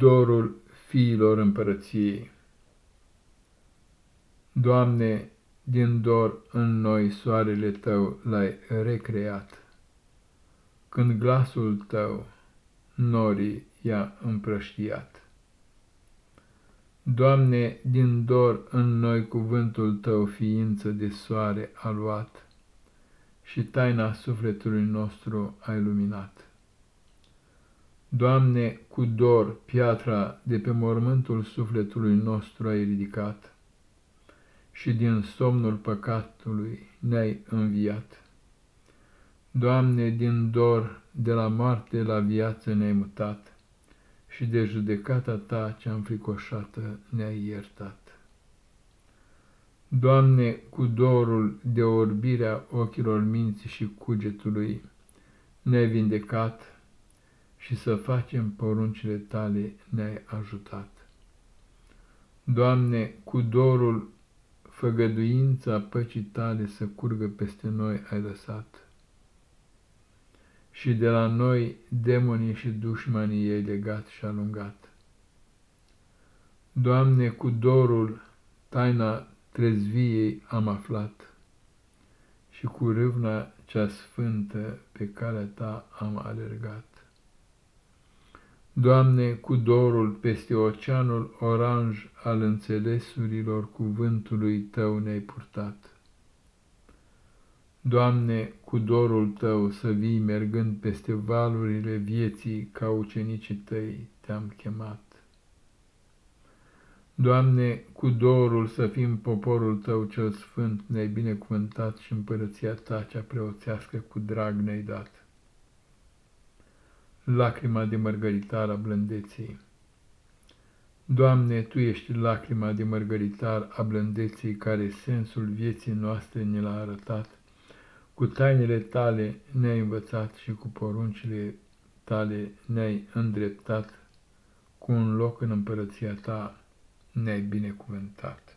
dorul fiilor împărăției. Doamne, din dor în noi soarele Tău l-ai recreat, când glasul Tău norii i-a împrăștiat. Doamne, din dor în noi cuvântul Tău ființă de soare a luat și taina sufletului nostru ai luminat. Doamne, cu dor piatra de pe mormântul sufletului nostru ai ridicat și din somnul păcatului ne-ai înviat. Doamne, din dor de la moarte la viață ne-ai mutat și de judecata Ta cea înfricoșată ne-ai iertat. Doamne, cu dorul de orbirea ochilor minții și cugetului ne-ai vindecat și să facem poruncile tale ne-ai ajutat. Doamne, cu dorul făgăduința păcii tale să curgă peste noi ai lăsat. Și de la noi demonii și dușmanii ei legat și alungat. Doamne, cu dorul taina trezviei am aflat și cu râvna cea sfântă pe calea ta am alergat. Doamne, cu dorul peste oceanul oranj al înțelesurilor cuvântului Tău ne-ai purtat. Doamne, cu dorul Tău să vii mergând peste valurile vieții ca ucenicii Tăi te-am chemat. Doamne, cu dorul să fim poporul Tău cel sfânt ne-ai binecuvântat și împărăția Ta cea preoțească cu drag ne-ai dat lacrima de mărgăritar a blândeței. Doamne, Tu ești lacrima de mărgăritar a blândeței care sensul vieții noastre ne l-a arătat, cu tainele Tale ne-ai învățat și cu poruncile Tale ne-ai îndreptat, cu un loc în împărăția Ta ne-ai binecuvântat.